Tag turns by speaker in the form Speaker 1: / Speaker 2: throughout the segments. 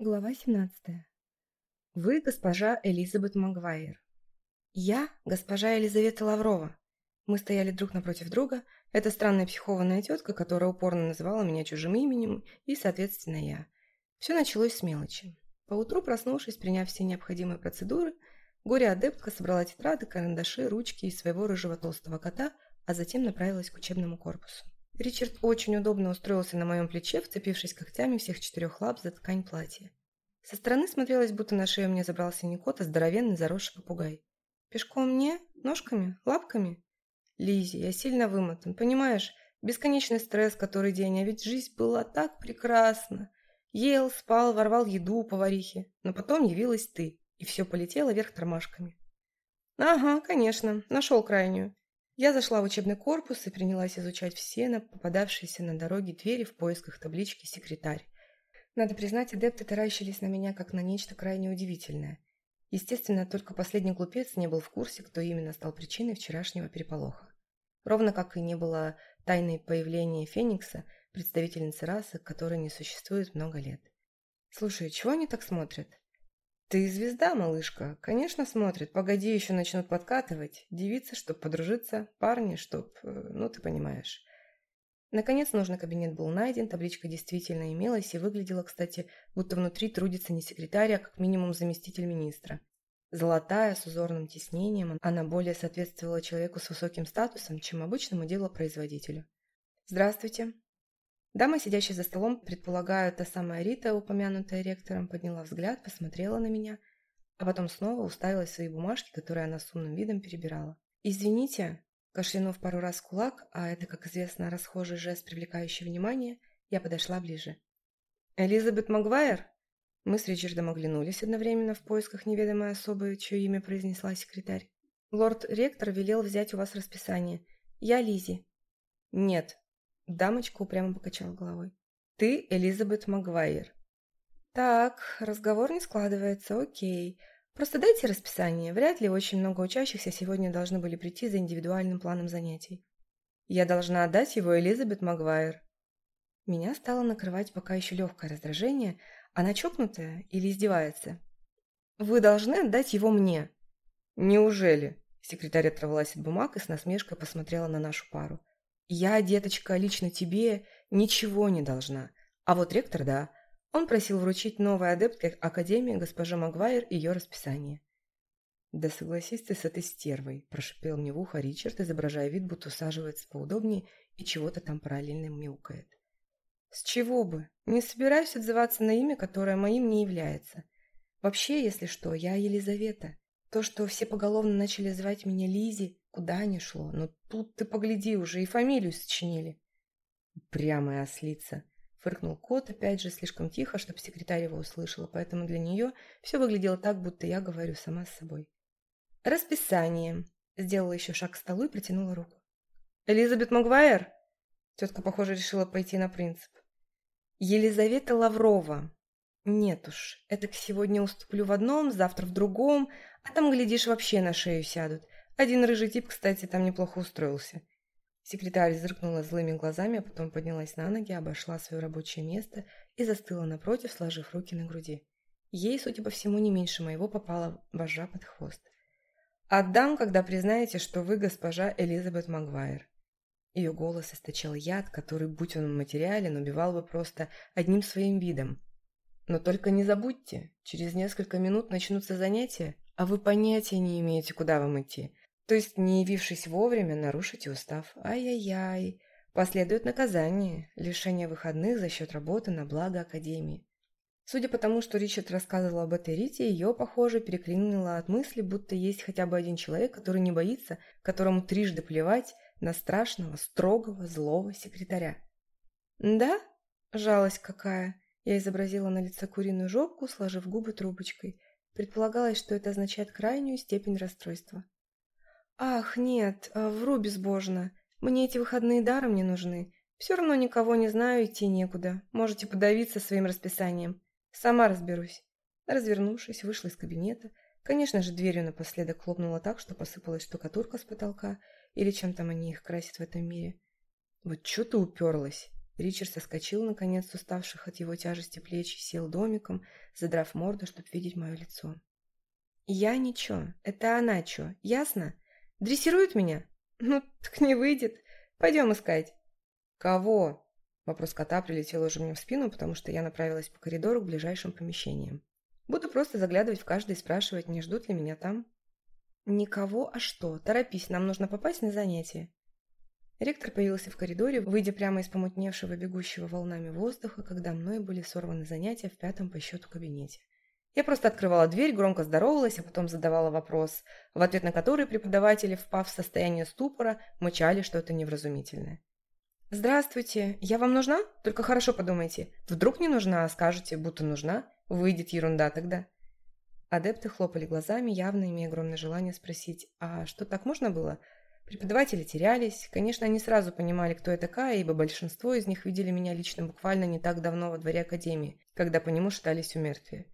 Speaker 1: Глава 17. Вы госпожа Элизабет Магуайр. Я госпожа Елизавета Лаврова. Мы стояли друг напротив друга. Эта странная психованная тетка, которая упорно называла меня чужим именем, и, соответственно, я. Все началось с мелочи. Поутру, проснувшись, приняв все необходимые процедуры, горе-адептка собрала тетрады, карандаши, ручки и своего рыжего толстого кота, а затем направилась к учебному корпусу. Ричард очень удобно устроился на моем плече, вцепившись когтями всех четырех лап за ткань платья. Со стороны смотрелось, будто на шею мне забрался не кот, а здоровенный заросший попугай. «Пешком мне? Ножками? Лапками?» Лизи, я сильно вымотан, понимаешь? Бесконечный стресс который день, а ведь жизнь была так прекрасна. Ел, спал, ворвал еду у поварихи, но потом явилась ты, и все полетело вверх тормашками». «Ага, конечно, нашел крайнюю. Я зашла в учебный корпус и принялась изучать все на попадавшиеся на дороге двери в поисках таблички «Секретарь». Надо признать, адепты таращились на меня как на нечто крайне удивительное. Естественно, только последний глупец не был в курсе, кто именно стал причиной вчерашнего переполоха. Ровно как и не было тайны появления Феникса, представительницы расы, которой не существует много лет. «Слушай, чего они так смотрят?» «Ты звезда, малышка. Конечно, смотрит. Погоди, еще начнут подкатывать. Девица, чтоб подружиться, парни, чтоб... Э, ну, ты понимаешь». Наконец, нужный кабинет был найден, табличка действительно имелась и выглядела, кстати, будто внутри трудится не секретарь, а как минимум заместитель министра. Золотая, с узорным тиснением, она более соответствовала человеку с высоким статусом, чем обычному делопроизводителю. «Здравствуйте», Дама, сидящая за столом, предполагаю, та самая Рита, упомянутая ректором, подняла взгляд, посмотрела на меня, а потом снова уставилась в свои бумажки, которые она с умным видом перебирала. «Извините», кашлянув пару раз кулак, а это, как известно, расхожий жест, привлекающий внимание, я подошла ближе. «Элизабет Магуайр?» Мы с Ричардом оглянулись одновременно в поисках неведомой особы, чье имя произнесла секретарь. «Лорд-ректор велел взять у вас расписание. Я Лизи. «Нет», Дамочка упрямо покачала головой. «Ты Элизабет Магуайр». «Так, разговор не складывается, окей. Просто дайте расписание. Вряд ли очень много учащихся сегодня должны были прийти за индивидуальным планом занятий». «Я должна отдать его Элизабет Магуайр». Меня стало накрывать пока еще легкое раздражение. Она чокнутая или издевается? «Вы должны отдать его мне». «Неужели?» Секретарь оторвалась от бумаг и с насмешкой посмотрела на нашу пару. Я, деточка, лично тебе ничего не должна. А вот ректор, да. Он просил вручить новой адептке Академии госпоже Магуайр ее расписание. «Да согласись ты с этой стервой», – прошипел мне в ухо Ричард, изображая вид, будто усаживается поудобнее и чего-то там параллельно мяукает. «С чего бы? Не собираюсь отзываться на имя, которое моим не является. Вообще, если что, я Елизавета. То, что все поголовно начали звать меня Лизи, куда не шло. Но тут ты погляди, уже и фамилию сочинили. Прямая ослица. Фыркнул кот, опять же, слишком тихо, чтобы секретарь его услышала, поэтому для нее все выглядело так, будто я говорю сама с собой. «Расписание!» Сделала еще шаг к столу и протянула руку. «Элизабет Магуайр?» Тетка, похоже, решила Один рыжий тип, кстати, там неплохо устроился. Секретарь зыркнула злыми глазами, а потом поднялась на ноги, обошла свое рабочее место и застыла напротив, сложив руки на груди. Ей, судя по всему, не меньше моего попала вожа под хвост. «Отдам, когда признаете, что вы госпожа Элизабет Магуайр». Ее голос источал яд, который, будь он материален, убивал бы просто одним своим видом. «Но только не забудьте, через несколько минут начнутся занятия, а вы понятия не имеете, куда вам идти. То есть, не явившись вовремя, нарушите устав. Ай-яй-яй. Последует наказание, лишение выходных за счет работы на благо Академии. Судя по тому, что Ричард рассказывал об этой Рите, ее, похоже, переклинило от мысли, будто есть хотя бы один человек, который не боится, которому трижды плевать на страшного, строгого, злого секретаря. «Да? Жалость какая!» Я изобразила на лице куриную жопку, сложив губы трубочкой. Предполагалось, что это означает крайнюю степень расстройства. «Ах, нет, э, вру безбожно. Мне эти выходные даром не нужны. Все равно никого не знаю, идти некуда. Можете подавиться своим расписанием. Сама разберусь». Развернувшись, вышла из кабинета. Конечно же, дверью напоследок хлопнула так, что посыпалась штукатурка с потолка, или чем там они их красят в этом мире. «Вот что ты уперлась?» Ричард соскочил, наконец, с уставших от его тяжести плеч сел домиком, задрав морду, чтобы видеть мое лицо. «Я ничего, это она чё, ясно?» Дрессирует меня? Ну, так не выйдет. Пойдем искать». «Кого?» Вопрос кота прилетел уже мне в спину, потому что я направилась по коридору к ближайшим помещениям. Буду просто заглядывать в каждый и спрашивать, не ждут ли меня там. «Никого, а что? Торопись, нам нужно попасть на занятие». Ректор появился в коридоре, выйдя прямо Я просто открывала дверь, громко здоровалась, а потом задавала вопрос, в ответ на который преподаватели, впав в состояние ступора, мычали что-то невразумительное. «Здравствуйте, я вам нужна? Только хорошо подумайте. Вдруг не нужна, а скажете, будто нужна? Выйдет ерунда тогда». Адепты хлопали глазами, явно имея огромное желание спросить, «А что, так можно было?» Преподаватели терялись. Конечно, они сразу понимали, кто я такая, ибо большинство из них видели меня лично буквально не так давно во дворе Академии, когда по нему шатались умертвие.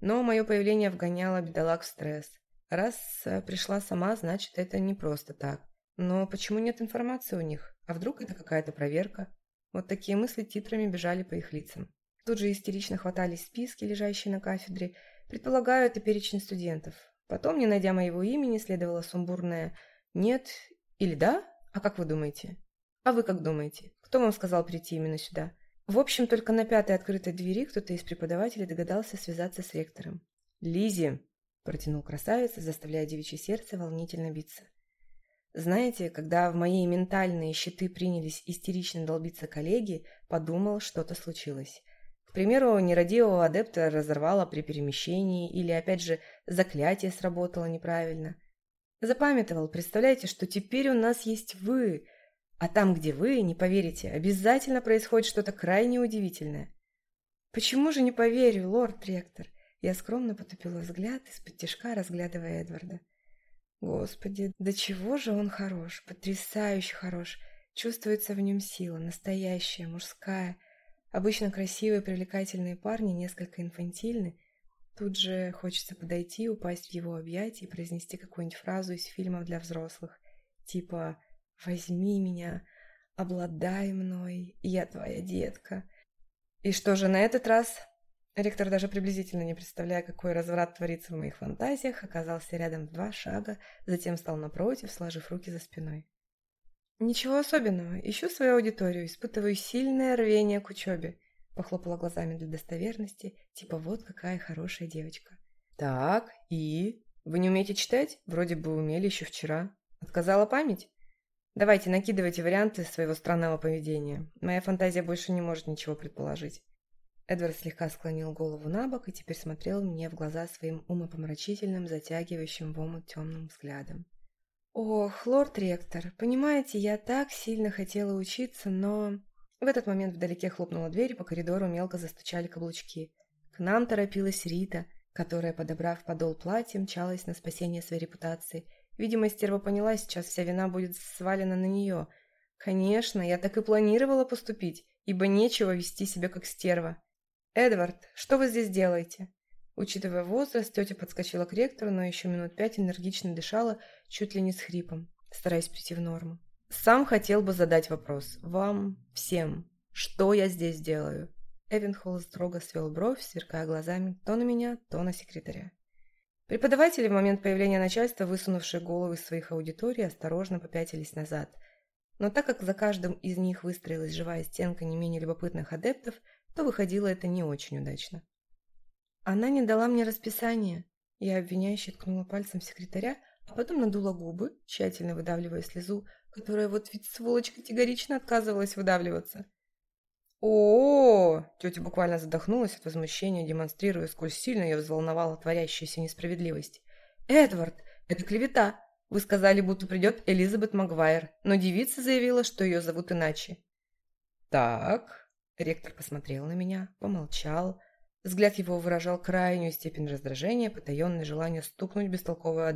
Speaker 1: мертвия. Но мое появление вгоняло бедолаг в стресс. Раз э, пришла сама, значит, это не просто так. Но почему нет информации у них? А вдруг это какая-то проверка? Вот такие мысли титрами бежали по их лицам. Тут же истерично хватались списки, лежащие на кафедре. В общем, только на пятой открытой двери кто-то из преподавателей догадался связаться с ректором. «Лизи!» – протянул красавец, заставляя девичье сердце волнительно биться. «Знаете, когда в мои ментальные щиты принялись истерично долбиться коллеги, подумал, что-то случилось. К примеру, нерадивого адепта разорвало при перемещении, или, опять же, заклятие сработало неправильно. Запамятовал, представляете, что теперь у нас есть вы!» А там, где вы, не поверите, обязательно происходит что-то крайне удивительное. Почему же не поверю, лорд-ректор? Я скромно потупила взгляд из-под тяжка, разглядывая Эдварда. Господи, до чего же он хорош, потрясающе хорош. Чувствуется в нем сила, настоящая, мужская. Обычно красивые, привлекательные парни несколько инфантильны. Тут же хочется подойти, упасть в его объятия и произнести какую-нибудь фразу из фильмов для взрослых. Типа Возьми меня, обладай мной, я твоя детка. И что же на этот раз? Ректор, даже приблизительно не представляя, какой разврат творится в моих фантазиях, оказался рядом два шага, затем стал напротив, сложив руки за спиной. «Ничего особенного. Ищу свою аудиторию, испытываю сильное рвение к учебе», — похлопала глазами для достоверности, типа «вот какая хорошая девочка». «Так, и? Вы не умеете читать? Вроде бы умели еще вчера. Отказала память?» Давайте, накидывайте варианты своего странного поведения. Моя фантазия больше не может ничего предположить». Эдвард слегка склонил голову на бок и теперь смотрел мне в глаза своим умопомрачительным, затягивающим в омут темным взглядом. «Ох, лорд-ректор, понимаете, я так сильно хотела учиться, но...» В этот момент вдалеке хлопнула дверь, и по коридору мелко застучали каблучки. К нам торопилась Рита, которая, подобрав подол платья, мчалась на спасение своей репутации – Видимо, стерва поняла сейчас, вся вина будет свалена на нее. Конечно, я так и планировала поступить, ибо нечего вести себя как стерва. «Эдвард, что вы здесь делаете?» Учитывая возраст, тетя подскочила к ректору, но еще минут пять энергично дышала, чуть ли не с хрипом, стараясь прийти в норму. «Сам хотел бы задать вопрос. Вам, всем. Что я здесь делаю?» Эвен строго свел бровь, сверкая глазами то на меня, то на секретаря. Преподаватели в момент появления начальства, высунувшие головы из своих аудиторий, осторожно попятились назад. Но так как за каждым из них выстроилась живая стенка не менее любопытных адептов, то выходило это не очень удачно. «Она не дала мне расписание», – я обвиняюще ткнула пальцем секретаря, а потом надула губы, тщательно выдавливая слезу, которая вот ведь сволочь категорично отказывалась выдавливаться. О, Тетя буквально задохнулась от возмущения, демонстрируя, сколь сильно ее взволновала творящаяся несправедливость. «Эдвард, это клевета. Вы сказали, будто придет Элизабет Магуайр, но девица заявила, что ее зовут иначе». «Так...» Ректор посмотрел на меня, помолчал. Взгляд его выражал крайнюю степень раздражения, потаенное желание стукнуть бестолковую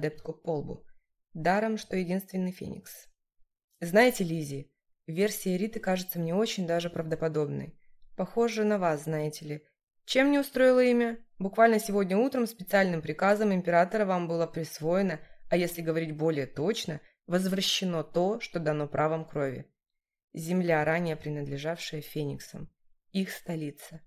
Speaker 1: Версия Риты кажется мне очень даже правдоподобной. Похоже на вас, знаете ли. Чем не устроило имя? Буквально сегодня утром специальным приказом императора вам было присвоено, а если говорить более точно, возвращено то, что дано правом крови. Земля, ранее принадлежавшая Фениксам. Их столица.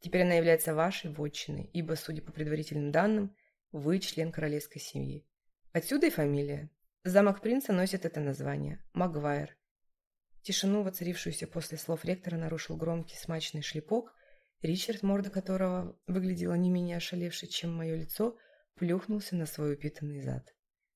Speaker 1: Теперь она является вашей вотчиной, ибо, судя по предварительным данным, вы член королевской семьи. Отсюда и фамилия. Замок принца носит это название – Магуайр. Тишину, воцарившуюся после слов ректора, нарушил громкий смачный шлепок. Ричард, морда которого выглядела не менее ошалевшей, чем мое лицо, плюхнулся на свой упитанный зад.